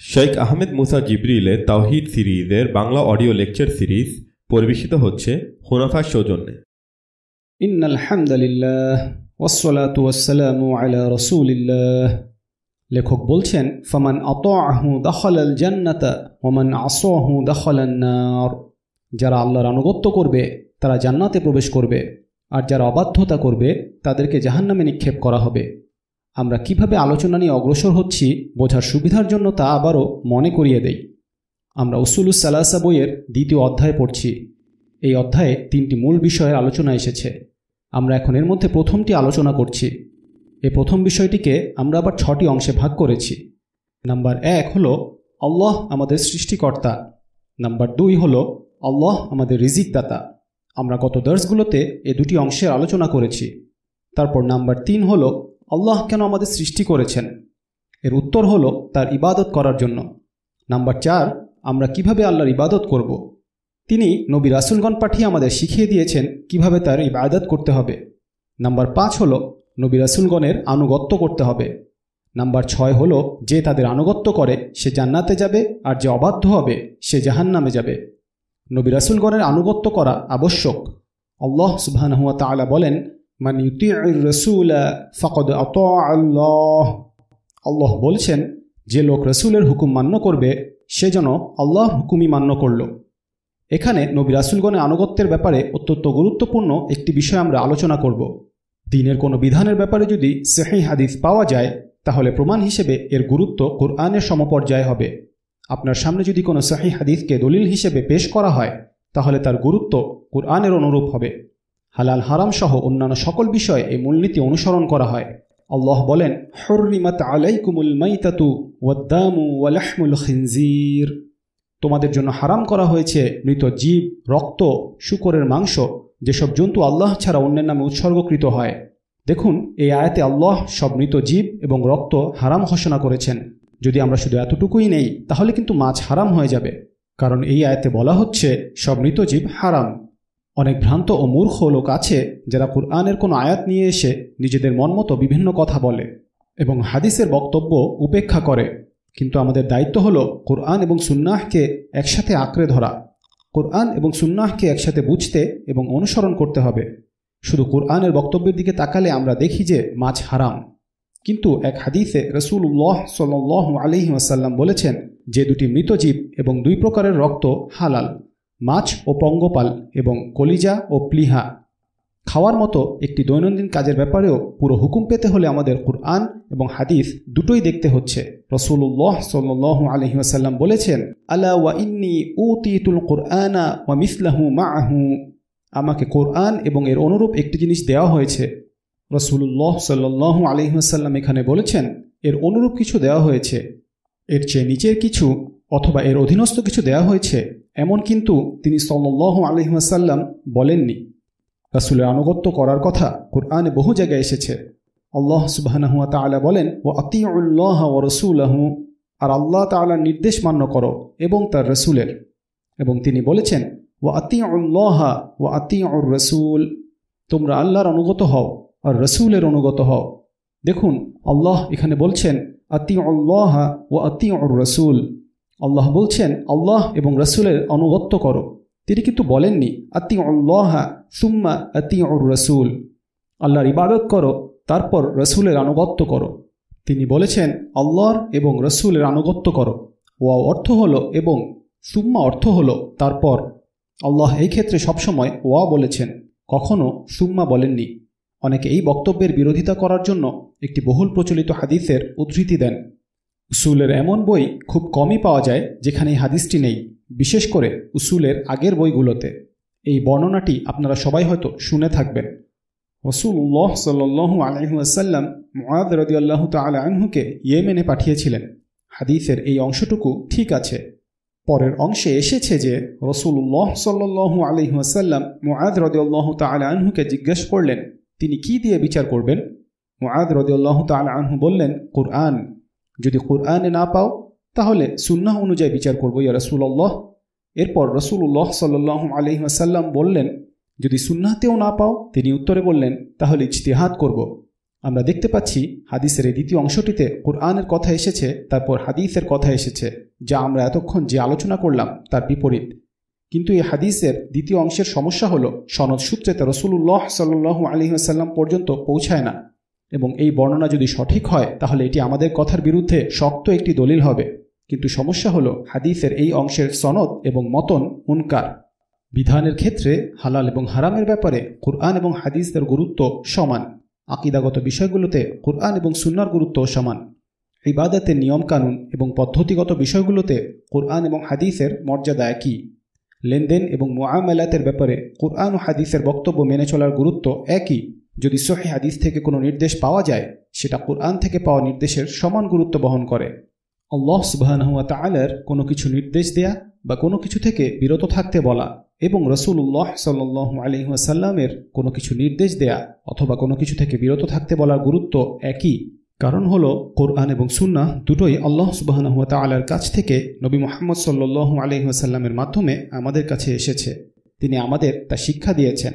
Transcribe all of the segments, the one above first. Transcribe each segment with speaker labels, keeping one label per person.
Speaker 1: শেখ আহমেদ মুসা জিবরিলের তাওহিদ সিরিজের Bangla audio lecture series পরিবেশিত হচ্ছে হুনাফার সৌজন্যে
Speaker 2: إن الحمد لله والصلاة والسلام على رسول الله লেখক বলছেন ফামান আতাহু দাখালাল জান্নাতা ওমান আসাহু দাখালান নার যারা আল্লাহর আনুগত্য করবে তারা জান্নাতে প্রবেশ করবে আর যারা অবাধ্যতা করবে তাদেরকে জাহান্নামে নিক্ষেপ করা হবে আমরা কীভাবে আলোচনা নিয়ে অগ্রসর হচ্ছি বোঝার সুবিধার জন্য তা আবারও মনে করিয়ে দেই। আমরা উসুলুস সালাসা বইয়ের দ্বিতীয় অধ্যায় পড়ছি। এই অধ্যায়ে তিনটি মূল বিষয়ের আলোচনা এসেছে। আমরা এখন এর মধ্যে প্রথমটি আলোচনা করছি। এই প্রথম বিষয়টিকে আমরা আবার ছটি অংশে ভাগ করেছি। নাম্বার এক হলো, আল্লাহ আমাদের সৃষ্টিকর্তা। নাম্বার দুই হলো, আল্লাহ আমাদের রিজিকদাতা। আমরা গত দর্শগুলোতে এ দুটি অংশের আলোচনা করেছি। তারপর নাম্বার তিন হলো আল্লাহ কেন আমাদের সৃষ্টি করেছেন? এর উত্তর হলো তার ইবাদত করার জন্য। নাম্বার চার, আমরা কীভাবে আল্লাহর ইবাদত করব? তিনি নবী রাসুলগণ পাঠিয়ে আমাদের শিখিয়ে দিয়েছেন কীভাবে তার ইবাদত করতে হবে। নাম্বার পাঁচ হলো নবী রাসুলগণের আনুগত্য করতে হবে। নাম্বার ছয় হলো যে তাদের আনুগত্য করে, সে জান্নাতে যাবে আর যে অবাধ্য হবে, সে জাহান্নামে যাবে। নবী রাসুলগণের আনুগত্য করা আবশ্যক। আল্লাহ সুবহানহুয়া তাআলা বলেন মান ফকদ আল্লাহ। আল্লাহ বলছেন, যে লোক রসুলের হুকুম মান্য করবে, সে যেন আল্লাহ হুকুমই মান্য করল। এখানে নবী রাসুলগণের আনুগত্যের ব্যাপারে অত্যন্ত গুরুত্বপূর্ণ একটি বিষয় আমরা আলোচনা করব। দিনের কোনো বিধানের ব্যাপারে যদি সেহি হাদিস পাওয়া যায়, তাহলে প্রমাণ হিসেবে এর গুরুত্ব কোরআনের সমপর্যায় হবে। আপনার সামনে যদি কোনো সাহি হাদিসকে দলিল হিসেবে পেশ করা হয়, তাহলে তার গুরুত্ব কোরআনের অনুরূপ হবে। হালাল হারাম সহ অন্যান্য সকল বিষয়ে এই মূলনীতি অনুসরণ করা হয়। আল্লাহ বলেন তোমাদের জন্য হারাম করা হয়েছে মৃত জীব, রক্ত, শুকরের মাংস, যেসব জন্তু আল্লাহ ছাড়া অন্যের নামে উৎসর্গকৃত হয়। দেখুন, এই আয়াতে আল্লাহ সব মৃত জীব এবং রক্ত হারাম ঘোষণা করেছেন। যদি আমরা শুধু এতটুকুই নেই, তাহলে কিন্তু মাছ হারাম হয়ে যাবে। কারণ এই আয়াতে বলা হচ্ছে, সব মৃত জীব হারাম। অনেক ভ্রান্ত ও মূর্খ লোক আছে যারা কুরআনের কোনো আয়াত নিয়ে এসে নিজেদের মনমতো বিভিন্ন কথা বলে এবং হাদিসের বক্তব্য উপেক্ষা করে। কিন্তু আমাদের দায়িত্ব হলো কোরআন এবং সুন্নাহকে একসাথে আঁকড়ে ধরা। কোরআন এবং সুন্নাহকে একসাথে বুঝতে এবং অনুসরণ করতে হবে। শুধু কোরআনের বক্তব্যের দিকে তাকালে আমরা দেখি যে মাছ হারাম। কিন্তু এক হাদিসে রসুল্লাহ সাল আলহি আসাল্লাম বলেছেন, যে দুটি মৃতজীব এবং দুই প্রকারের রক্ত হালাল। মাছ ও পঙ্গপাল এবং কলিজা ও প্লিহা খাওয়ার মতো একটি দৈনন্দিন কাজের ব্যাপারেও পুরো হুকুম পেতে হলে আমাদের কুরআন এবং হাদিস দুটোই দেখতে হচ্ছে। রসুল্লাহ সাল আলহি আসাল্লাম বলেছেন, আলা ওয়া ইন্নি উতিতুল কুরআনা ওয়া মিসলাহু মাহু আমাকে কোরআন এবং এর অনুরূপ একটি জিনিস দেওয়া হয়েছে। রসুল্লাহ সাল্লাহ আলহিহাসাল্লাম এখানে বলেছেন, এর অনুরূপ কিছু দেওয়া হয়েছে। এর চেয়ে নিচের কিছু অথবা এর অধীনস্থ কিছু দেওয়া হয়েছে, এমন কিন্তু তিনি সাল্লাহ আলহিহাসাল্লাম বলেননি। রাসুলের আনুগত্য করার কথা কোরআনে বহু জায়গায় এসেছে। আল্লাহ তালা বলেন ও আতিউল্লাহ ও রসুলাহু আর আল্লাহ তালার নির্দেশ মান্য করো এবং তার রসুলের। এবং তিনি বলেছেন ও আতিউল্লাহ ও আতিউর রসুল তোমরা আল্লাহর অনুগত হও আর রসুলের অনুগত হও। দেখুন, আল্লাহ এখানে বলছেন আতি আল্লাহ ও আতি রসুল। আল্লাহ বলছেন, আল্লাহ এবং রসুলের অনুগত্য করো। তিনি কিন্তু বলেননি আতি আল্লাহ সুম্মা আতি রসুল। আল্লাহর ইবাদত করো, তারপর রসুলের আনুগত্য করো। তিনি বলেছেন, আল্লাহর এবং রসুলের আনুগত্য করো। ওয়া অর্থ হলো, এবং সুম্মা অর্থ হলো, তারপর। আল্লাহ এই ক্ষেত্রে সবসময় ওয়া বলেছেন কখনও সুম্মা বলেননি। অনেকে এই বক্তব্যের বিরোধিতা করার জন্য একটি বহুল প্রচলিত হাদিসের উদ্ধৃতি দেন। উসুলের এমন বই খুব কমই পাওয়া যায় যেখানে এই হাদিসটি নেই, বিশেষ করে উসুলের আগের বইগুলোতে। এই বর্ণনাটি আপনারা সবাই হয়তো শুনে থাকবেন। রসুল্লাহ সাল্লু আলহিহাসাল্লাম মহাদ রদি আল্লাহ তালা আনহুকে ইয়েমেনে পাঠিয়েছিলেন। হাদিসের এই অংশটুকু ঠিক আছে। পরের অংশে এসেছে যে রসুল্লাহ সাল্লু আলহিহাসাল্লাম মুআদ রদিউল্লাহ তালা আনহুকে জিজ্ঞেস করলেন তিনি কি দিয়ে বিচার করবেন? মুআদ রদিউল্লাহ তালা আনহু বললেন, কোরআন, যদি কোরআনে না পাও, তাহলে সুন্নাহ অনুযায়ী বিচার করব, ইয়া রসুল্লাহ এরপর রসুল্লাহ সাল্লাহ আলহিহাসাল্লাম বললেন, যদি সুন্নাহতেও না পাও, তিনি উত্তরে বললেন, তাহলে ইজতিহাদ করব। আমরা দেখতে পাচ্ছি হাদিসের এই দ্বিতীয় অংশটিতে কোরআনের কথা এসেছে, তারপর হাদিসের কথা এসেছে, যা আমরা এতক্ষণ যে আলোচনা করলাম, তার বিপরীত। কিন্তু এই হাদিসের দ্বিতীয় অংশের সমস্যা হল, সনদ সূত্রে তা রসুল্লাহ সাল্লু আলহিহাসাল্লাম পর্যন্ত পৌঁছায় না। এবং এই বর্ণনা যদি সঠিক হয়, তাহলে এটি আমাদের কথার বিরুদ্ধে শক্ত একটি দলিল হবে। কিন্তু সমস্যা হলো, হাদিসের এই অংশের সনদ এবং মতন উনকার বিধানের ক্ষেত্রে হালাল এবং হারামের ব্যাপারে কোরআন এবং হাদিসের গুরুত্ব সমান। আকিদাগত বিষয়গুলোতে কোরআন এবং সুন্নার গুরুত্ব সমান। ইবাদতের নিয়মকানুন এবং পদ্ধতিগত বিষয়গুলোতে কোরআন এবং হাদিসের মর্যাদা একই। লেনদেন এবং মোয়ামেলাতের ব্যাপারে কোরআন ও হাদিসের বক্তব্য মেনে চলার গুরুত্ব একই। যদি সহি হাদিস থেকে কোনো নির্দেশ পাওয়া যায়, সেটা কোরআন থেকে পাওয়া নির্দেশের সমান গুরুত্ব বহন করে। আল্লাহ সুবাহানহুয়া তালার কোনো কিছু নির্দেশ দেয়া বা কোনো কিছু থেকে বিরত থাকতে বলা এবং রসুল্লাহ সাল্লাহ আলহিহাসাল্লামের কোনো কিছু নির্দেশ দেয়া অথবা কোনো কিছু থেকে বিরত থাকতে বলার গুরুত্ব একই। কারণ হল কোরআন এবং সুন্না দুটোই আল্লাহ সুবাহানহুয়া তালার কাছ থেকে নবী মোহাম্মদ সাল্লু আলহিহাসাল্লামের মাধ্যমে আমাদের কাছে এসেছে। তিনি আমাদের তা শিক্ষা দিয়েছেন।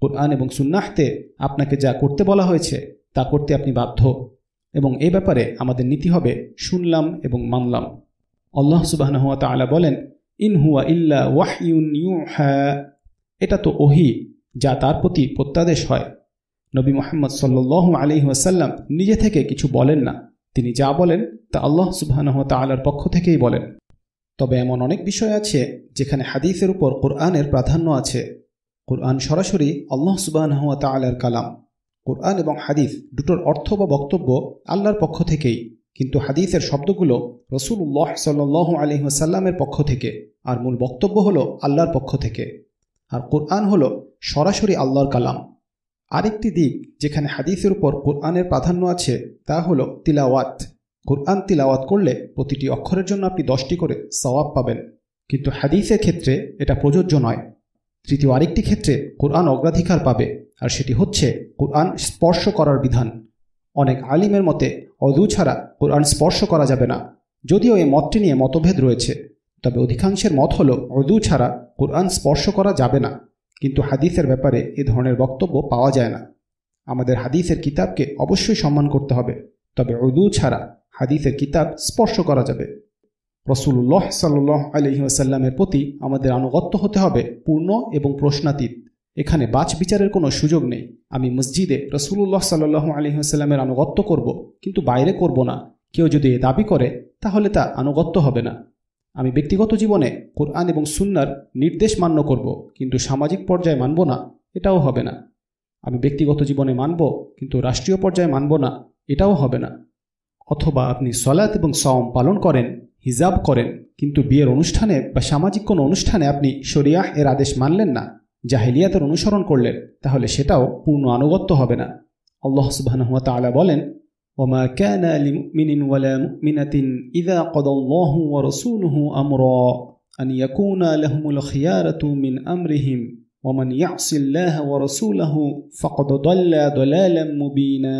Speaker 2: কোরআন এবং সুন্নাহতে আপনাকে যা করতে বলা হয়েছে, তা করতে আপনি বাধ্য। এবং এ ব্যাপারে আমাদের নীতি হবে শুনলাম এবং মানলাম। আল্লাহ সুবাহনহুয়া তালা বলেন, ইন হুয়া ইল্লা ওয়াহিউন ইউহা। এটা তো ওহি, যা তার প্রতি প্রত্যাদেশ হয়। নবী মোহাম্মদ সাল্লু আলী ওয়াসাল্লাম নিজে থেকে কিছু বলেন না। তিনি যা বলেন তা আল্লাহ সুবাহানহ তালার পক্ষ থেকেই বলেন। তবে এমন অনেক বিষয় আছে যেখানে হাদিসের উপর কোরআনের প্রাধান্য আছে। কোরআন সরাসরি আল্লাহ সুবাহ তালার কালাম। কোরআন এবং হাদিস দুটোর অর্থ বা বক্তব্য আল্লাহর পক্ষ থেকেই, কিন্তু হাদিসের শব্দগুলো রসুল রসুল্লাহ সাল্লু আলহিহাসাল্লামের পক্ষ থেকে, আর মূল বক্তব্য হলো আল্লাহর পক্ষ থেকে। আর কোরআন হলো সরাসরি আল্লাহর কালাম। আরেকটি দিক যেখানে হাদিসের উপর কোরআনের প্রাধান্য আছে, তা হলো তিলাওয়াত। কোরআন তিলাওয়াত করলে প্রতিটি অক্ষরের জন্য আপনি দশটি করে সওয়াব পাবেন। কিন্তু হাদিসের ক্ষেত্রে এটা প্রযোজ্য নয়। তৃতীয় আরেকটি ক্ষেত্রে কোরআন অগ্রাধিকার পাবে, আর সেটি হচ্ছে কোরআন স্পর্শ করার বিধান। অনেক আলিমের মতে, অদু ছাড়া কোরআন স্পর্শ করা যাবে না, যদিও এই মতটি নিয়ে মতভেদ রয়েছে। তবে অধিকাংশের মত হল, অদু ছাড়া কোরআন স্পর্শ করা যাবে না। কিন্তু হাদিসের ব্যাপারে এ ধরনের বক্তব্য পাওয়া যায় না। আমাদের হাদিসের কিতাবকে অবশ্যই সম্মান করতে হবে, তবে উদু ছাড়া হাদিসের কিতাব স্পর্শ করা যাবে। রসুল্লাহ সাল্লাহ আলহিহাসাল্লামের প্রতি আমাদের আনুগত্য হতে হবে পূর্ণ এবং প্রশ্নাতীত। এখানে বাছ বিচারের কোনো সুযোগ নেই। আমি মসজিদে রসুল্লাহ সাল্লাহ আলহিহাস্লামের আনুগত্য করব, কিন্তু বাইরে করব না। কেউ যদি এ দাবি করে, তাহলে তা আনুগত্য হবে না। আমি ব্যক্তিগত জীবনে কোরআন এবং সুন্নার নির্দেশ মান্য করব, কিন্তু সামাজিক পর্যায়ে মানব না, এটাও হবে না। আমি ব্যক্তিগত জীবনে মানব, কিন্তু রাষ্ট্রীয় পর্যায়ে মানব না, এটাও হবে না। অথবা আপনি সলাৎ এবং সম পালন করেন, হিজাব করেন, কিন্তু বিয়ের অনুষ্ঠানে বা সামাজিক কোনো অনুষ্ঠানে আপনি শরিয়াহ এর আদেশ মানলেন না, জাহেলিয়াতের অনুসরণ করলেন, তাহলে সেটাও পূর্ণ আনুগত্য হবে না। আল্লাহ সুবাহ বলেন وما كان لمؤمن ولا مؤمنة إذا قضى الله ورسوله أمرا أن يكون لهم الخيارة من أمرهم ومن يعص الله ورسوله فقد ضل ضلالا مبينا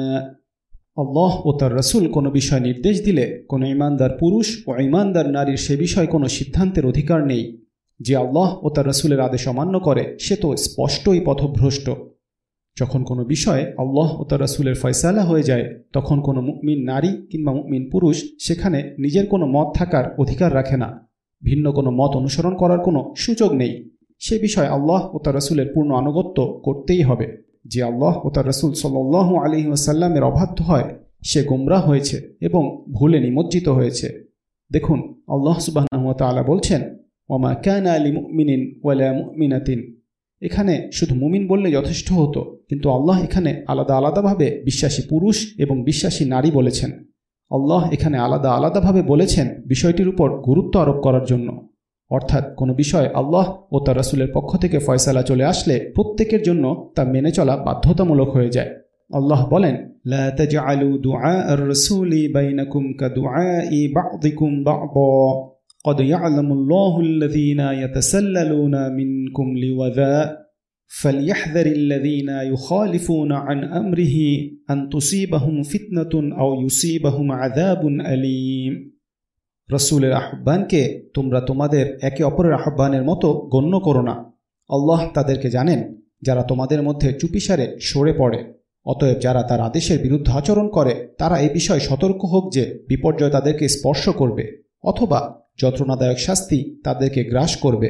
Speaker 2: আল্লাহ ও তার রসুল কোনো বিষয় নির্দেশ দিলে কোনো ইমানদার পুরুষ ও ইমানদার নারীর সে বিষয়ে কোনো সিদ্ধান্তের অধিকার নেই যে আল্লাহ ও তার রসুলের আদেশ অমান্য করে সে তো স্পষ্টই পথভ্রষ্ট যখন কোনো বিষয়ে আল্লাহ ও তার রসুলের ফয়সালা হয়ে যায়, তখন কোনো মুমিন নারী কিংবা মুমিন পুরুষ সেখানে নিজের কোনো মত থাকার অধিকার রাখে না। ভিন্ন কোনো মত অনুসরণ করার কোনো সুযোগ নেই। সে বিষয়ে আল্লাহ ও তার রসুলের পূর্ণ আনুগত্য করতেই হবে। যে আল্লাহ ও তার রসুল সাল্লাহ আলী ওয়াসাল্লামের অবাধ্য হয়, সে গোমরা হয়েছে এবং ভুলে নিমজ্জিত হয়েছে। দেখুন, আল্লাহ সুবাহ বলছেন ওমা ক্যান আলী মুমিনিন ওয়ালা মুমিনাতিন। এখানে শুধু মুমিন বললে যথেষ্ট হতো। কিন্তু আল্লাহ এখানে আলাদা আলাদাভাবে বিশ্বাসী পুরুষ এবং বিশ্বাসী নারী বলেছেন আল্লাহ এখানে আলাদা আলাদাভাবে বলেছেন বিষয়টির উপর গুরুত্ব আরোপ করার জন্য অর্থাৎ কোনো বিষয় আল্লাহ ও তার রাসুলের পক্ষ থেকে ফয়সালা চলে আসলে প্রত্যেকের জন্য তা মেনে চলা বাধ্যতামূলক হয়ে যায় আল্লাহ বলেন لا تجعلوا دعاء الرسول بينكم كدعاء بعضكم بعضا قد يعلم الله الذين يتسللون منكم لوذا فليحذر الذين يخالفون عن امره ان تصيبهم فتنه او يصيبهم عذاب اليم রসুলের আহ্বানকে তোমরা তোমাদের একে অপরের আহ্বানের মতো গণ্য করো না আল্লাহ তাদেরকে জানেন যারা তোমাদের মধ্যে চুপিসারে সরে পড়ে অতএব যারা তার আদেশের বিরুদ্ধে আচরণ করে তারা এই বিষয়ে সতর্ক হোক যে বিপর্যয় তাদেরকে স্পর্শ করবে অথবা যন্ত্রণাদায়ক শাস্তি তাদেরকে গ্রাস করবে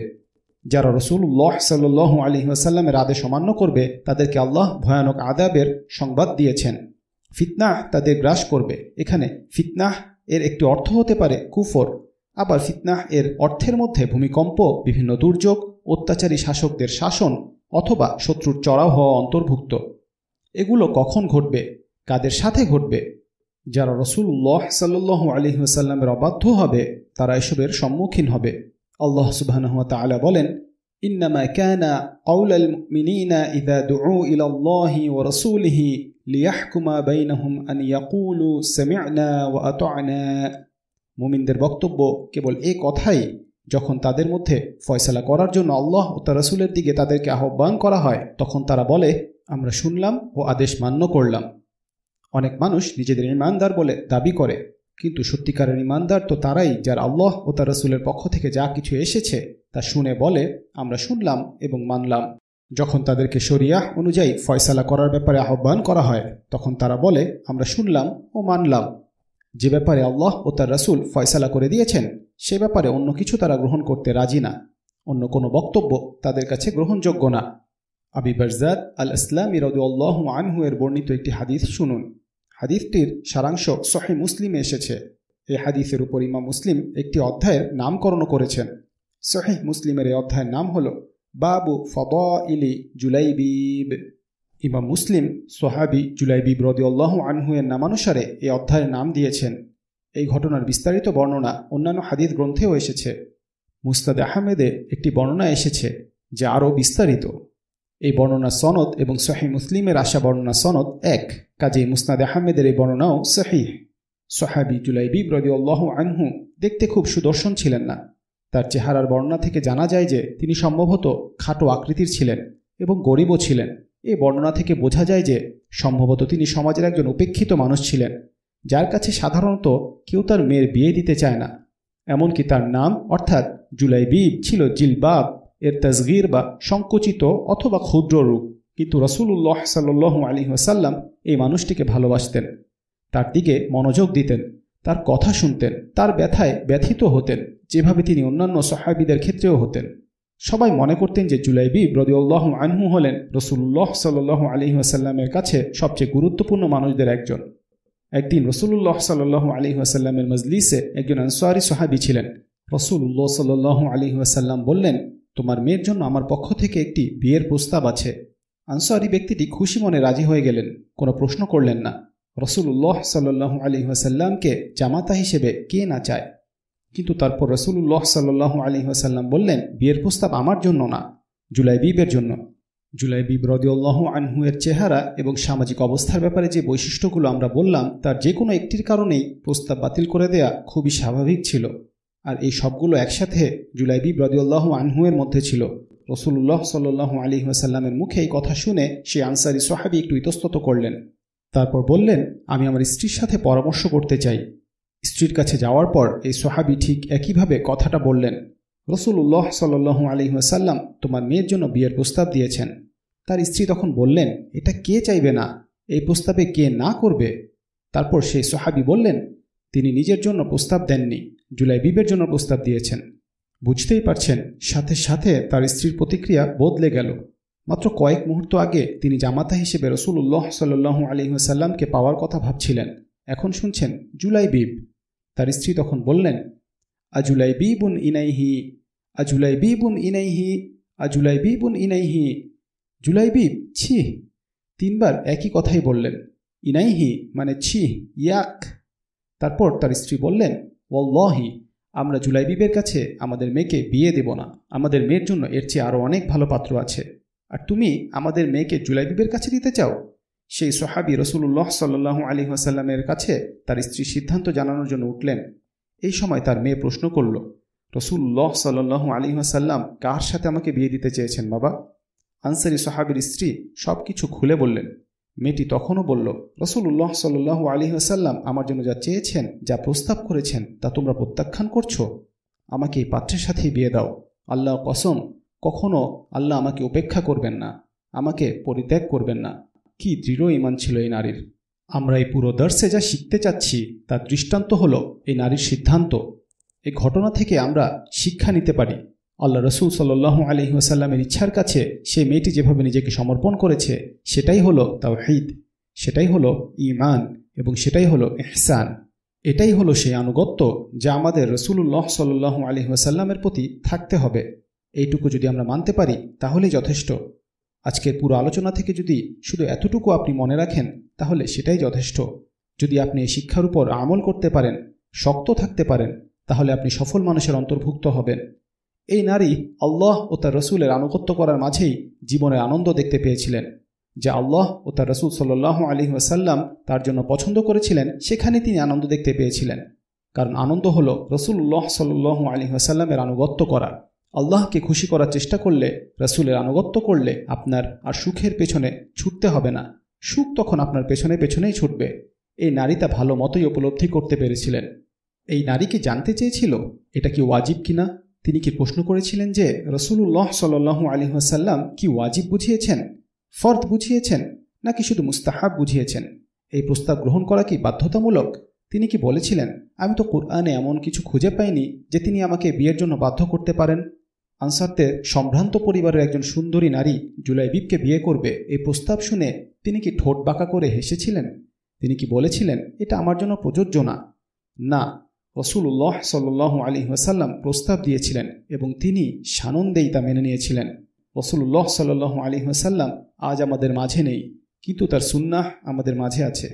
Speaker 2: যারা রসুল্লাহ সাল্লু আলী আসাল্লামের আদেশ অমান্য করবে, তাদেরকে আল্লাহ ভয়ানক আদাবের সংবাদ দিয়েছেন। ফিতনাহ তাদের গ্রাস করবে। এখানে ফিতনাহ এর একটি অর্থ হতে পারে কুফর। আবার ফিতনাহ এর অর্থের মধ্যে ভূমিকম্প, বিভিন্ন দুর্যোগ, অত্যাচারী শাসকদের শাসন অথবা শত্রুর চড়াও হওয়া অন্তর্ভুক্ত। এগুলো কখন ঘটবে? কাদের সাথে ঘটবে? যারা রসুল্লাহ সাল্লু আলী আসাল্লামের অবাধ্য হবে, তারা এসবের সম্মুখীন হবে। আল্লাহ সুবাহ বলেন মুমিনদের বক্তব্য কেবল এ কথাই, যখন তাদের মধ্যে ফয়সালা করার জন্য আল্লাহ ও তার রসুলের দিকে তাদেরকে আহ্বান করা হয়, তখন তারা বলে, আমরা শুনলাম ও আদেশ মান্য করলাম। অনেক মানুষ নিজেদের ইমানদার বলে দাবি করে কিন্তু সত্যিকারের ইমানদার তো তারাই যার আল্লাহ ও তার রসুলের পক্ষ থেকে যা কিছু এসেছে তা শুনে বলে, আমরা শুনলাম এবং মানলাম। যখন তাদেরকে শরিয়াহ অনুযায়ী ফয়সালা করার ব্যাপারে আহ্বান করা হয়, তখন তারা বলে, আমরা শুনলাম ও মানলাম। যে ব্যাপারে আল্লাহ ও তার রাসুল ফয়সালা করে দিয়েছেন, সে ব্যাপারে অন্য কিছু তারা গ্রহণ করতে রাজি না। অন্য কোনো বক্তব্য তাদের কাছে গ্রহণযোগ্য না। আবি বারজাদ আল ইসলাম ইরদুল্লাহ আনহু এর বর্ণিত একটি হাদিস শুনুন। হাদিসটির সারাংশ সহি মুসলিমে এসেছে। এই হাদিসের উপর ইমাম মুসলিম একটি অধ্যায়ের নামকরণ করেছেন। সহি মুসলিমের এই অধ্যায়ের নাম হল বাবু ফদ ইলি জুলাইবিব। ইমাম মুসলিম সোহাবি জুলাইবিব রদিউল্লাহ আনহু এর নামানুসারে এই অধ্যায়ের নাম দিয়েছেন। এই ঘটনার বিস্তারিত বর্ণনা অন্যান্য হাদিস গ্রন্থেও এসেছে। মুস্তাদ আহমেদে একটি বর্ণনা এসেছে, যা আরও বিস্তারিত। এই বর্ণনা সনদ এবং সহি মুসলিমের আশা বর্ণনা সনদ এক। কাজেই মুসনাদ আহমেদের এই বর্ণনাও সহি সোহাবি জুলাইবি রদিউল্লাহ আনহু দেখতে খুব সুদর্শন ছিলেন না। তার চেহারার বর্ণনা থেকে জানা যায় যে তিনি সম্ভবত খাটো আকৃতির ছিলেন এবং গরিবও ছিলেন। এই বর্ণনা থেকে বোঝা যায় যে সম্ভবত তিনি সমাজের একজন উপেক্ষিত মানুষ ছিলেন, যার কাছে সাধারণত কেউ তার মেয়ের বিয়ে দিতে চায় না। এমনকি তার নাম অর্থাৎ জুলাইবিব ছিল জিলবাব এর তাজগির বা সংকুচিত অথবা ক্ষুদ্র রূপ। কিন্তু রসুল্লাহ সাল্লু আলী এই মানুষটিকে ভালোবাসতেন। তার দিকে মনোযোগ দিতেন, তার কথা শুনতেন, তার ব্যথায় ব্যথিত হতেন, যেভাবে তিনি অন্যান্য সহাবিদের ক্ষেত্রেও হতেন। সবাই মনে করতেন যে জুলাইবি ব্রদিউল্লাহ আনহু হলেন রসুল্লাহ সাল্লু আলী কাছে সবচেয়ে গুরুত্বপূর্ণ মানুষদের একজন। একদিন রসুল্লাহ সাল্লু আলী মজলিসে একজন আনসারি সাহাবি ছিলেন। রসুল্লাহ সাল্লু আলী আসাল্লাম বললেন তোমার মেয়ের জন্য আমার পক্ষ থেকে একটি বিয়ের প্রস্তাব আছে। আনসারি ব্যক্তিটি খুশি মনে রাজি হয়ে গেলেন, কোনো প্রশ্ন করলেন না। রসুল্লাহ সাল্লু আলী আসাল্লামকে জামাতা হিসেবে কে না চায়? কিন্তু তারপর রসুল্লাহ সাল্লু আলী আসাল্লাম বললেন, বিয়ের প্রস্তাব আমার জন্য না, জুলাইবিবের জন্য। জুলাইবিব রদিউল্লাহ আনহু এর চেহারা এবং সামাজিক অবস্থার ব্যাপারে যে বৈশিষ্ট্যগুলো আমরা বললাম, তার যে কোনো একটির কারণেই প্রস্তাব বাতিল করে দেয়া খুবই স্বাভাবিক ছিল। আর এই সবগুলো একসাথে জুলাইবিব ব্রদিউল্লাহ আনহুয়ের মধ্যে ছিল। রসুল্লাহ সাল্লু আলী আসাল্লামের মুখে এই কথা শুনে সে আনসারি সোহাবি একটু ইতস্তত করলেন। তারপর বললেন, আমি আমার স্ত্রীর সাথে পরামর্শ করতে চাই। স্ত্রীর কাছে যাওয়ার পর এই সোহাবি ঠিক একইভাবে কথাটা বললেন রসুল্লাহ সাল্লু আলী আসাল্লাম তোমার মেয়ের জন্য বিয়ের প্রস্তাব দিয়েছেন। তার স্ত্রী তখন বললেন, এটা কে চাইবে না? এই প্রস্তাবে কে না করবে? তারপর সেই সোহাবি বললেন তিনি নিজের জন্য প্রস্তাব দেননি, জুলাই বিবের জন্য প্রস্তাব দিয়েছেন। বুঝতেই পারছেন, সাথে সাথে তার স্ত্রীর প্রতিক্রিয়া বদলে গেল। মাত্র কয়েক মুহূর্ত আগে তিনি জামাতা হিসেবে রসুল্লাহ সাল্লু আলিহাসাল্লামকে পাওয়ার কথা ভাবছিলেন। এখন শুনছেন, জুলাই বিব। তার স্ত্রী তখন বললেন, আজুলাই বিবুন ইনাইহি, আজুলাই বিবুন ইনাইহি, আজুলাই বিবুন ইনাইহি। জুলাই বিব ছি তিনবার একই কথাই বললেন। ইনাইহি মানে ছি ইয়াক। তারপর তার স্ত্রী বললেন ওল্লাহি আমরা জুলাইবিবের কাছে আমাদের মেয়েকে বিয়ে দেব না। আমাদের মেয়ের জন্য এর চেয়ে আরও অনেক ভালো পাত্র আছে। আর তুমি আমাদের মেয়েকে জুলাইবিবের কাছে দিতে চাও? সেই সোহাবি রসুল্লাহ সাল্লু আলী আসাল্লামের কাছে তার স্ত্রী সিদ্ধান্ত জানানোর জন্য উঠলেন। এই সময় তার মেয়ে প্রশ্ন করল রসুল্লাহ সাল্লু আলী আসাল্লাম কার সাথে আমাকে বিয়ে দিতে চেয়েছেন বাবা? আনসারি সোহাবির স্ত্রী সব কিছু খুলে বললেন মেয়েটি তখনও বলল রসুল্লাহ সাল্লু আলী আসাল্লাম আমার জন্য যা চেয়েছেন, যা প্রস্তাব করেছেন, তা তোমরা প্রত্যাখ্যান করছ? আমাকে এই পাত্রের সাথেই বিয়ে দাও। আল্লাহ কসম কখনও আল্লাহ আমাকে উপেক্ষা করবেন না, আমাকে পরিত্যাগ করবেন না। কি দৃঢ় ইমান ছিল এই নারীর। আমরা এই পুরো দর্শে যা শিখতে চাচ্ছি, তার দৃষ্টান্ত হল এই নারীর সিদ্ধান্ত। এই ঘটনা থেকে আমরা শিক্ষা নিতে পারি। আল্লাহ রসুল সাল্লু আলহি আসাল্লামের ইচ্ছার কাছে সেই মেয়েটি যেভাবে নিজেকে সমর্পণ করেছে, সেটাই হলো তাওহিদ, সেটাই হলো ইমান এবং সেটাই হলো এহসান এটাই হলো সেই আনুগত্য যা আমাদের রসুল্লাহ সাল্লু আলহি আসাল্লামের প্রতি থাকতে হবে। এইটুকু যদি আমরা মানতে পারি, তাহলেই যথেষ্ট। আজকের পুরো আলোচনা থেকে যদি শুধু এতটুকু আপনি মনে রাখেন, তাহলে সেটাই যথেষ্ট। যদি আপনি এই শিক্ষার উপর আমল করতে পারেন, শক্ত থাকতে পারেন, তাহলে আপনি সফল মানুষের অন্তর্ভুক্ত হবেন। এই নারী আল্লাহ ও তার রসুলের আনুগত্য করার মাঝেই জীবনের আনন্দ দেখতে পেয়েছিলেন। যা আল্লাহ ও তার রসুল সাল্লাহ আলী ওয়াসাল্লাম তার জন্য পছন্দ করেছিলেন, সেখানে তিনি আনন্দ দেখতে পেয়েছিলেন। কারণ আনন্দ হল রসুল্লাহ সাল্লু আলী ওয়াসাল্লামের আনুগত্য করা। আল্লাহকে খুশি করার চেষ্টা করলে, রসুলের আনুগত্য করলে আপনার আর সুখের পেছনে ছুটতে হবে না। সুখ তখন আপনার পেছনে পেছনেই ছুটবে। এই নারী তা ভালো মতোই উপলব্ধি করতে পেরেছিলেন। এই নারীকে জানতে চেয়েছিল এটা কি ওয়াজিব কিনা? তিনি কি প্রশ্ন করেছিলেন যে রসুল্লাহ সাল্লু আলী আসাল্লাম কি ওয়াজিব বুঝিয়েছেন ফর্দ বুঝিয়েছেন, নাকি শুধু মুস্তাহাব বুঝিয়েছেন? এই প্রস্তাব গ্রহণ করা কি বাধ্যতামূলক? তিনি কি বলেছিলেন, আমি তো কোরআনে এমন কিছু খুঁজে পাইনি যে তিনি আমাকে বিয়ের জন্য বাধ্য করতে পারেন? আনসারদের সম্ভ্রান্ত পরিবারের একজন সুন্দরী নারী জুলাইবিবকে বিয়ে করবে, এই প্রস্তাব শুনে তিনি কি ঠোঁট বাঁকা করে হেসেছিলেন? তিনি কি বলেছিলেন, এটা আমার জন্য প্রযোজ্য না? না রসুল্লাহ সাল্লাহ আলী ওয়াসাল্লাম প্রস্তাব দিয়েছিলেন এবং তিনি সানন্দেই তা মেনে নিয়েছিলেন। রসুল্লাহ সাল্লাহ আলী ওয়াসাল্লাম আজ আমাদের মাঝে নেই, কিন্তু তার সুন্নাহ আমাদের মাঝে আছে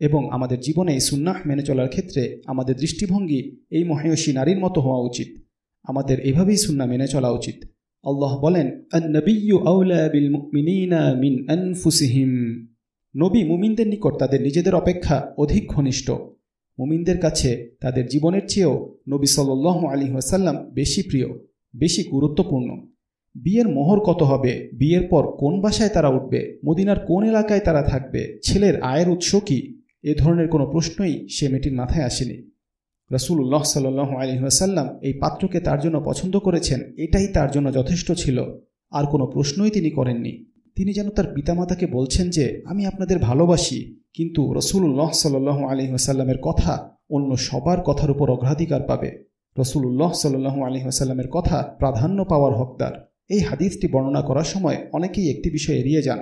Speaker 2: এবং আমাদের জীবনে এই সুন্নাহ মেনে চলার ক্ষেত্রে আমাদের দৃষ্টিভঙ্গি এই মহেয়সী নারীর মতো হওয়া উচিত। আমাদের এভাবেই সুন্না মেনে চলা উচিত। আল্লাহ বলেন নবী মুমিনদের নিকট তাদের নিজেদের অপেক্ষা অধিক ঘনিষ্ঠ। মুমিনদের কাছে তাদের জীবনের চেয়েও নবী সাল আলী ওয়াসাল্লাম বেশি প্রিয়, বেশি গুরুত্বপূর্ণ। বিয়ের মোহর কত হবে? বিয়ের পর কোন বাসায় তারা উঠবে? মদিনার কোন এলাকায় তারা থাকবে? ছেলের আয়ের উৎস কি? এ ধরনের কোনো প্রশ্নই সে মেয়েটির মাথায় আসেনি। রসুল্লাহ সাল্লু আলহিহাসাল্লাম এই পাত্রকে তার জন্য পছন্দ করেছেন, এটাই তার জন্য যথেষ্ট ছিল। আর কোনো প্রশ্নই তিনি করেননি। তিনি যেন তার পিতামাতাকে বলছেন যে, আমি আপনাদের ভালোবাসি, কিন্তু রসুল্লাহ সাল্লু আলহিহাসাল্লামের কথা অন্য সবার কথার উপর অগ্রাধিকার পাবে। রসুল্লাহ সাল্লু আলহিহাসাল্লামের কথা প্রাধান্য পাওয়ার হকদার। এই হাদিসটি বর্ণনা করার সময় অনেকেই একটি বিষয় এড়িয়ে যান।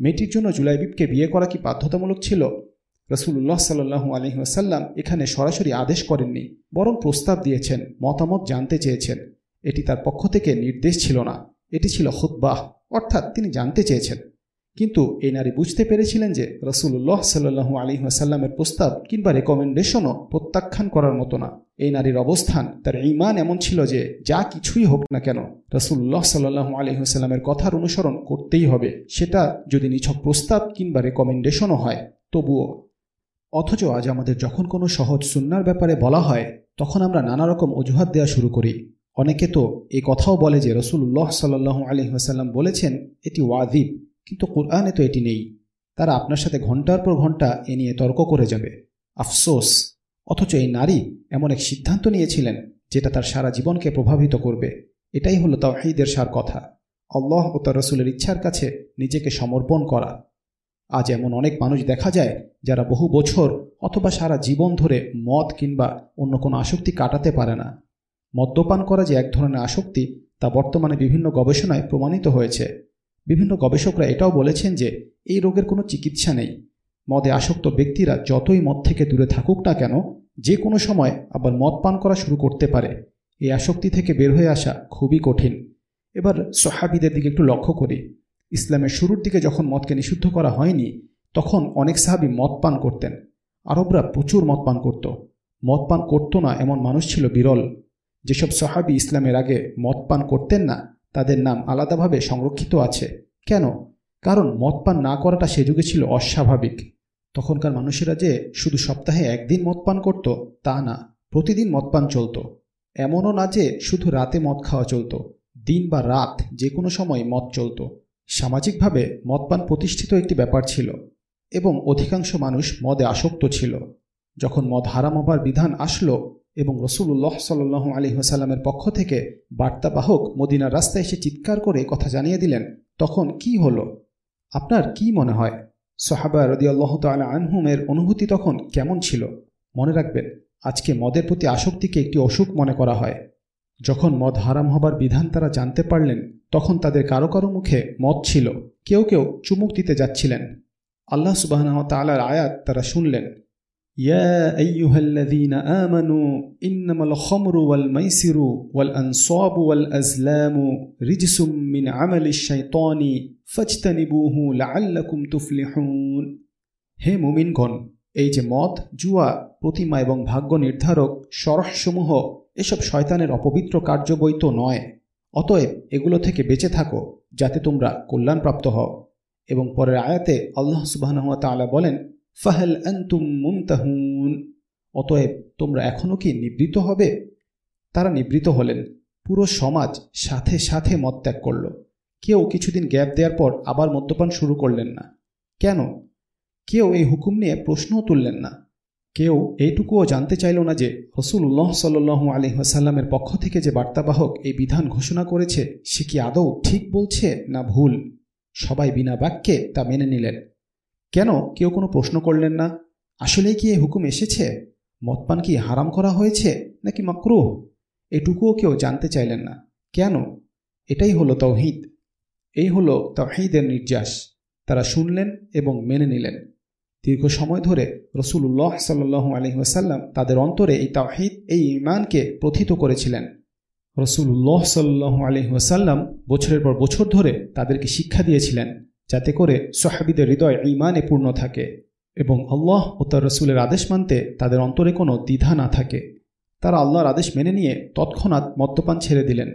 Speaker 2: মেয়েটির জন্য জুলাইবিবকে বিয়ে করা কি বাধ্যতামূলক ছিল? রসুল্লাহ সাল্লু আলহি আসাল্লাম এখানে সরাসরি আদেশ করেননি, বরং প্রস্তাব দিয়েছেন, মতামত জানতে চেয়েছেন। এটি তার পক্ষ থেকে নির্দেশ ছিল না, এটি ছিল খুদ্বাহ অর্থাৎ তিনি জানতে চেয়েছেন। কিন্তু এই নারী বুঝতে পেরেছিলেন যে রসুল্লাহ সাল্লু আলী আসাল্লামের প্রস্তাব কিংবা রেকমেন্ডেশনও প্রত্যাখ্যান করার মতো না। এই নারীর অবস্থান, তার ইমান এমন ছিল যে যা কিছুই হোক না কেন রসুল্লাহ সাল্লাহ আলহিহাস্লামের কথার অনুসরণ করতেই হবে। সেটা যদি নিছক প্রস্তাব কিংবা রেকমেন্ডেশনও হয়, তবুও। অথচ আজ আমাদের যখন কোনো সহজ সুন্নার ব্যাপারে বলা হয়, তখন আমরা নানা রকম অজুহাত দেওয়া শুরু করি। অনেকে তো এই কথাও বলে যে রসুল্লাহ সাল্লাহ আলী আসাল্লাম বলেছেন, এটি ওয়াদিব কিন্তু কোরআনে তো এটি নেই। তারা আপনার সাথে ঘণ্টার পর ঘণ্টা এ নিয়ে তর্ক করে যাবে। আফসোস, অথচ এই নারী এমন এক সিদ্ধান্ত নিয়েছিলেন যেটা তার সারা জীবনকে প্রভাবিত করবে। এটাই হলো তাওহিদের সার কথা। আল্লাহ ও তার রসুলের ইচ্ছার কাছে নিজেকে সমর্পণ করা। আজ এমন অনেক মানুষ দেখা যায় যারা বহু বছর অথবা সারা জীবন ধরে মদ কিংবা অন্য কোনো আসক্তি কাটাতে পারে না। মদ্যপান করা যে এক ধরনের আসক্তি, তা বর্তমানে বিভিন্ন গবেষণায় প্রমাণিত হয়েছে। বিভিন্ন গবেষকরা এটাও বলেছেন যে, এই রোগের কোনো চিকিৎসা নেই। মদে আসক্ত ব্যক্তিরা যতই মদ থেকে দূরে থাকুক না কেন, যে কোনো সময় আবার মদ পান করা শুরু করতে পারে। এই আসক্তি থেকে বের হয়ে আসা খুবই কঠিন। এবার সোহাবিদের দিকে একটু লক্ষ্য করি। ইসলামের শুরুর দিকে যখন মদকে নিষিদ্ধ করা হয়নি, তখন অনেক সাহাবি মদ পান করতেন। আরবরা প্রচুর মদ পান করত। মদ পান করতো না এমন মানুষ ছিল বিরল। যেসব সাহাবি ইসলামের আগে মদ পান করতেন না, তাদের নাম আলাদাভাবে সংরক্ষিত আছে। কেন? কারণ মদ পান না করাটা সে যুগে ছিল অস্বাভাবিক। তখনকার মানুষেরা যে শুধু সপ্তাহে একদিন মদ পান করত, তা না, প্রতিদিন মদ পান চলত। এমনও না যে শুধু রাতে মদ খাওয়া চলত, দিন বা রাত যে কোনো সময় মদ চলত। সামাজিকভাবে মদপান প্রতিষ্ঠিত একটি ব্যাপার ছিল এবং অধিকাংশ মানুষ মদে আসক্ত ছিল। যখন মদ হারাম হবার বিধান আসলো এবং রসুল্লাহ সাল্লু আলী হাসাল্লামের পক্ষ থেকে বার্তাবাহক মদিনার রাস্তায় এসে চিৎকার করে কথা জানিয়ে দিলেন, তখন কি হলো? আপনার কি মনে হয়? সাহাবা রদি আল্লাহ তালা আনহুমের অনুভূতি তখন কেমন ছিল? মনে রাখবেন, আজকে মদের প্রতি আসক্তিকে একটি অসুখ মনে করা হয়। যখন মদ হারাম হবার বিধান তারা জানতে পারলেন, তখন তাদের কারও কারও মুখে মদ ছিল। কেউ কেউ চুমুক দিতে যাচ্ছিলেন। আল্লাহ সুবাহ তালার আয়াত তারা শুনলেন। يا أيها الذين آمنوا إنما الخمر والميسر والأنصاب والأزلام رجس من عمل الشيطان فاجتنبوه لعلكم تفلحون হে মুমিনগণ এই যে মদ জুয়া প্রতিমা এবং ভাগ্য নির্ধারক সরহসমূহ এসব শয়তানের অপবিত্র কার্য বৈত নয় অতএব এগুলো থেকে বেঁচে থাকো যাতে তোমরা কল্যাণপ্রাপ্ত হও এবং পরের আয়াতে আল্লাহ সুবাহ তালা বলেন ফাহেল আন্তুম মুমতাহুন অতএব তোমরা এখনও কি নিবৃত হবে? তারা নিবৃত হলেন। পুরো সমাজ সাথে সাথে মত ত্যাগ করল। কেউ কিছুদিন গ্যাপ দেওয়ার পর আবার মদ্যপান শুরু করলেন না। কেন? কেউ এই হুকুম নিয়ে প্রশ্নও তুললেন না। কেউ এইটুকুও জানতে চাইল না যে রসুল্লাহ সাল্লু আলী আসাল্লামের পক্ষ থেকে যে বার্তাবাহক এই বিধান ঘোষণা করেছে, সে কি আদৌ ঠিক বলছে না ভুল? সবাই বিনা বাক্যে তা মেনে নিলেন। কেন কেউ কোনো প্রশ্ন করলেন না? আসলে কি এই হুকুম এসেছে? মদপান কি হারাম করা হয়েছে নাকি মাকরুহ? এটুকুও কেউ জানতে চাইলেন না। কেন? এটাই হলো তৌহিদ। এই হলো তৌহিদের নির্যাস। তারা শুনলেন এবং মেনে নিলেন। দীর্ঘ সময় ধরে রসুল্লাহ সাল্লু আলহিহাসাল্লাম তাদের অন্তরে এই তাহিদ, এই ইমানকে প্রথিত করেছিলেন। রসুল্লাহ সাল্লু আলহিহাসাল্লাম বছরের পর বছর ধরে তাদেরকে শিক্ষা দিয়েছিলেন। যাতে করে সোহাবিদের হৃদয় ইমানে পূর্ণ থাকে এবং আল্লাহ ও তার রসুলের আদেশ মানতে তাদের অন্তরে কোনো দ্বিধা না থাকে। তারা আল্লাহর আদেশ মেনে নিয়ে তৎক্ষণাৎ মদ্যপান ছেড়ে দিলেন।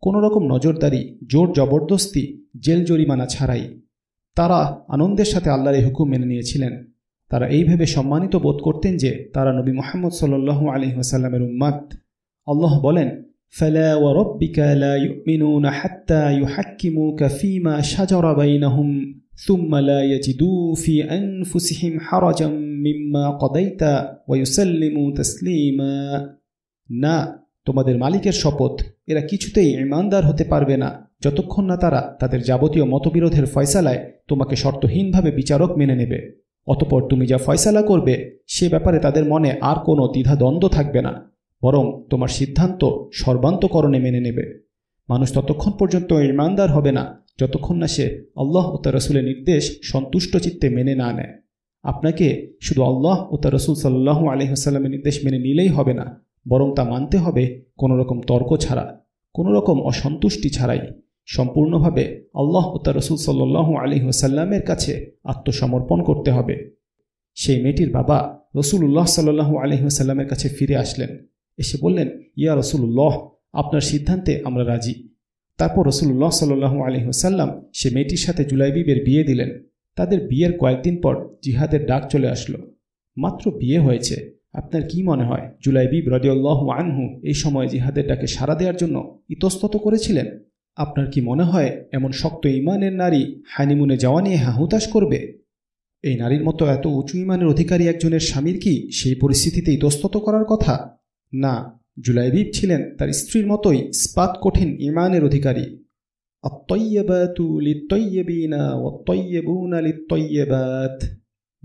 Speaker 2: কোনো রকম নজরদারি, জোর জবরদস্তি, জেল জরিমানা ছাড়াই। তারা আনন্দের সাথে আল্লাহর এই হুকুম মেনে নিয়েছিলেন। তারা এই ভেবে সম্মানিত বোধ করতেন যে তারা নবী মোহাম্মদ সাল্লু আলী ওসাল্লামের উম্মাদ। আল্লাহ বলেন فلا وربك لا يؤمنون حتى يحكموك فيما شجر بينهم ثم لا يجدوا في أنفسهم حرجا مما قضيت ويسلموا تسليما না তোমাদের মালিকের শপথ এরা কিছুতেই ইমানদার হতে পারবে না যতক্ষণ না তারা তাদের যাবতীয় মতবিরোধের ফয়সালায় তোমাকে শর্তহীনভাবে বিচারক মেনে নেবে অতপর তুমি যা ফয়সালা করবে সে ব্যাপারে তাদের মনে আর কোনো দ্বিধাদ্বন্দ্ব থাকবে না বরং তোমার সিদ্ধান্ত সর্বান্তকরণে মেনে নেবে। মানুষ ততক্ষণ পর্যন্ত ইমানদার হবে না, যতক্ষণ না সে আল্লাহ ও তার রসুলের নির্দেশ সন্তুষ্ট চিত্তে মেনে না নেয়। আপনাকে শুধু আল্লাহ ও তার রসুল সাল্লাহু আলহিহাস্লামের নির্দেশ মেনে নিলেই হবে না, বরং তা মানতে হবে কোনো রকম তর্ক ছাড়া, কোনো রকম অসন্তুষ্টি ছাড়াই। সম্পূর্ণভাবে আল্লাহ ও তার রসুল সাল্লাহু আলহিহাস্লামের কাছে আত্মসমর্পণ করতে হবে। সেই মেয়েটির বাবা রসুল্লাহ সাল্লাহু আলহিহাস্লামের কাছে ফিরে আসলেন। এসে বললেন, ইয়া রসুল্লাহ আপনার সিদ্ধান্তে আমরা রাজি। তারপর রসুল্লাহ সাল্লু আলী হোসাল্লাম সে মেয়েটির সাথে জুলাইবিবের বিয়ে দিলেন। তাদের বিয়ের কয়েকদিন পর জিহাদের ডাক চলে আসলো। মাত্র বিয়ে হয়েছে, আপনার কি মনে হয়, জুলাইবিব রদিউল্লাহ আনহু এই সময় জিহাদের ডাকে সাড়া দেওয়ার জন্য ইতস্তত করেছিলেন? আপনার কি মনে হয়, এমন শক্ত ইমানের নারী হানিমুনে যাওয়া নিয়ে হাহুতাশ করবে? এই নারীর মতো এত উঁচু ইমানের অধিকারী একজনের স্বামীর কি সেই পরিস্থিতিতে ইতস্তত করার কথা? না জুলাইবিব ছিলেন তার স্ত্রীর মতোই স্পাত কঠিন ইমানের অধিকারী।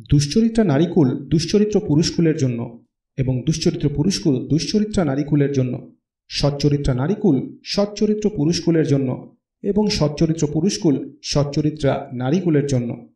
Speaker 2: দুশ্চরিত্রা নারীকুল, দুশ্চরিত্র পুরুষকুলের জন্য এবং দুশ্চরিত্র পুরুষকুল, দুশ্চরিত্রা নারীকুলের জন্য। সচ্চরিত্রা নারীকুল, সচ্চরিত্র পুরুষকুলের জন্য এবং সচ্চরিত্র পুরুষকুল, সচ্চরিত্রা নারীকুলের জন্য।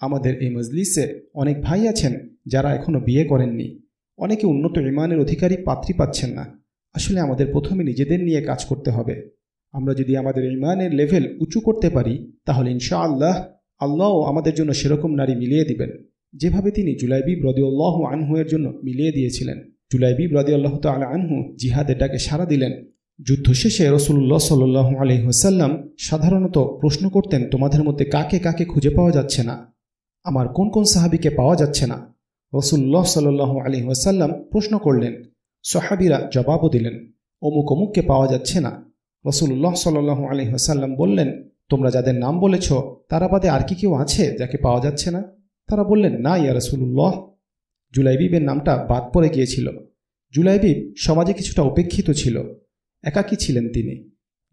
Speaker 2: আমাদের এই মজলিসে অনেক ভাই আছেন যারা এখনও বিয়ে করেননি। অনেকে উন্নত ইমানের অধিকারী পাত্রী পাচ্ছেন না। আসলে আমাদের প্রথমে নিজেদের নিয়ে কাজ করতে হবে। আমরা যদি আমাদের ইমানের লেভেল উঁচু করতে পারি, তাহলে ইনশা আল্লাহ আল্লাহও আমাদের জন্য সেরকম নারী মিলিয়ে দিবেন। যেভাবে তিনি জুলাইবিব রদিউল্লাহ আনহু এর জন্য মিলিয়ে দিয়েছিলেন। জুলাইবিব রদিউল্লাহ তালা আনহু জিহাদের ডাকে সাড়া দিলেন, যুদ্ধ শেষে রসুল্লাহ সাল্লু আলহিহাসাল্লাম সাধারণত প্রশ্ন করতেন, তোমাদের মধ্যে কাকে কাকে খুঁজে পাওয়া যাচ্ছে না? আমার কোন কোন সাহাবিকে পাওয়া যাচ্ছে না? রসুল্লাহ সাল্লু আলী ওয়াসাল্লাম প্রশ্ন করলেন, সোহাবিরা জবাবও দিলেন, অমুক অমুককে পাওয়া যাচ্ছে না। রসুল্লাহ সাল্লু আলী ওয়াসাল্লাম বললেন, তোমরা যাদের নাম বলেছ, তারা বাদে আর কি কেউ আছে যাকে পাওয়া যাচ্ছে না? তারা বললেন, না ইয়া রসুল্লাহ জুলাইবিবের নামটা বাদ পড়ে গিয়েছিল। জুলাইবিব সমাজে কিছুটা উপেক্ষিত ছিল, একাকী ছিলেন তিনি।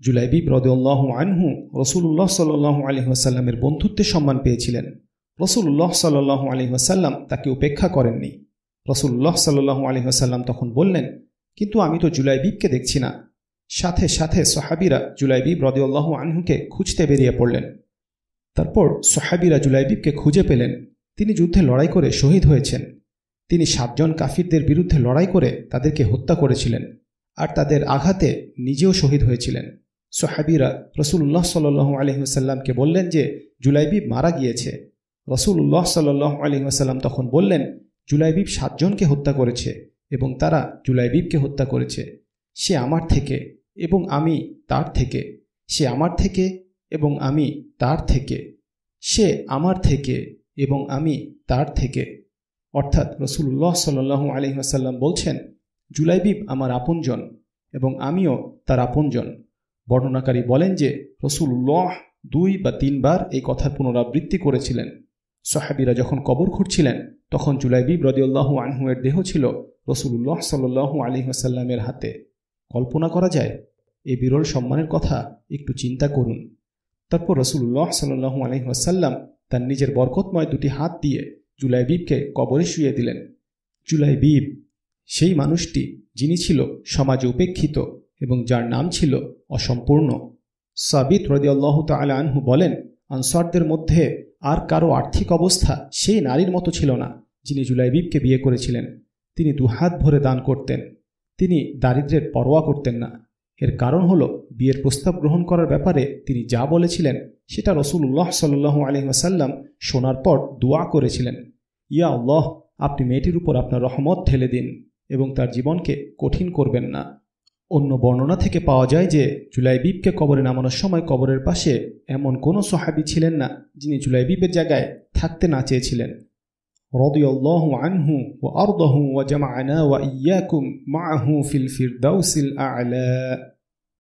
Speaker 2: জুলাইবিব রদউল্লাহ আনহু রসুল্লাহ সাল্লু আলী ওয়াসাল্লামের বন্ধুত্বের সম্মান পেয়েছিলেন। রসুল্লাহ সাল্লু আলী ওয়াসাল্লাম তাকে উপেক্ষা করেননি। রসুল্লাহ সাল্লু আলী ওয়াসাল্লাম তখন বললেন, কিন্তু আমি তো জুলাইবিবকে দেখছি না। সাথে সাথে সোহাবিরা জুলাইবিব রদিউল্লাহ আনহুকে খুঁজতে বেরিয়ে পড়লেন। তারপর সোহাবিরা জুলাইবিবকে খুঁজে পেলেন। তিনি যুদ্ধে লড়াই করে শহীদ হয়েছেন। তিনি সাতজন কাফিরদের বিরুদ্ধে লড়াই করে তাদেরকে হত্যা করেছিলেন আর তাদের আঘাতে নিজেও শহীদ হয়েছিলেন। সোহাবিরা রসুল্লাহ সাল্লু আলহিহাসাল্লামকে বললেন যে, জুলাইবিব মারা গিয়েছে। রসুল্লাহ সাল্লাহ আলহিহাসাল্লাম তখন বললেন, জুলাইবিব সাতজনকে হত্যা করেছে এবং তারা জুলাইবিবকে হত্যা করেছে। সে আমার থেকে এবং আমি তার থেকে। সে আমার থেকে এবং আমি তার থেকে। সে আমার থেকে এবং আমি তার থেকে। অর্থাৎ রসুল্লাহ সাল্লু আলহিহাসাল্লাম বলছেন, জুলাইবিব আমার আপনজন এবং আমিও তার আপনজন। বর্ণনাকারী বলেন যে রসুল্লাহ দুই বা তিনবার এই কথার পুনরাবৃত্তি করেছিলেন। সাহাবিরা যখন কবর খুঁড়ছিলেন, তখন জুলাইবিব রদিউল্লাহ আনহুয়ের দেহ ছিল রসুল্লাহ সাল্লু আলহিহাসাল্লামের হাতে। কল্পনা করা যায় এই বিরল সম্মানের কথা একটু চিন্তা করুন। তারপর রসুল্লাহ সাল্লু আলহিহাসাল্লাম তার নিজের বরকতময় দুটি হাত দিয়ে জুলাইবিবকে কবরে শুয়ে দিলেন। জুলাইবিব সেই মানুষটি, যিনি ছিল সমাজে উপেক্ষিত এবং যার নাম ছিল অসম্পূর্ণ। সাবিত রদিয়াল্লাহ তালা আনহু বলেন, আনসারদের মধ্যে আর কারও আর্থিক অবস্থা সেই নারীর মতো ছিল না, যিনি জুলাইবিবকে বিয়ে করেছিলেন। তিনি দুহাত ভরে দান করতেন। তিনি দারিদ্রের পরোয়া করতেন না। এর কারণ হল, বিয়ের প্রস্তাব গ্রহণ করার ব্যাপারে তিনি যা বলেছিলেন, সেটা রসুল্লাহ সাল্লু আলহিহাসাল্লাম শোনার পর দোয়া করেছিলেন। ইয়া আল্লাহ, আপনি মেয়েটির উপর আপনার রহমত ঢেলে দিন এবং তার জীবনকে কঠিন করবেন না। অন্য বর্ণনা থেকে পাওয়া যায় যে জুলাইবিবকে কবরে নামানোর সময় কবরের পাশে এমন কোনো সোহাবি ছিলেন না যিনি জুলাইবিবের জায়গায় থাকতে না চেয়েছিলেন। রদিয়াল্লাহু আনহু ও আরদহু ওয়া ইয়াকুম আ'লা।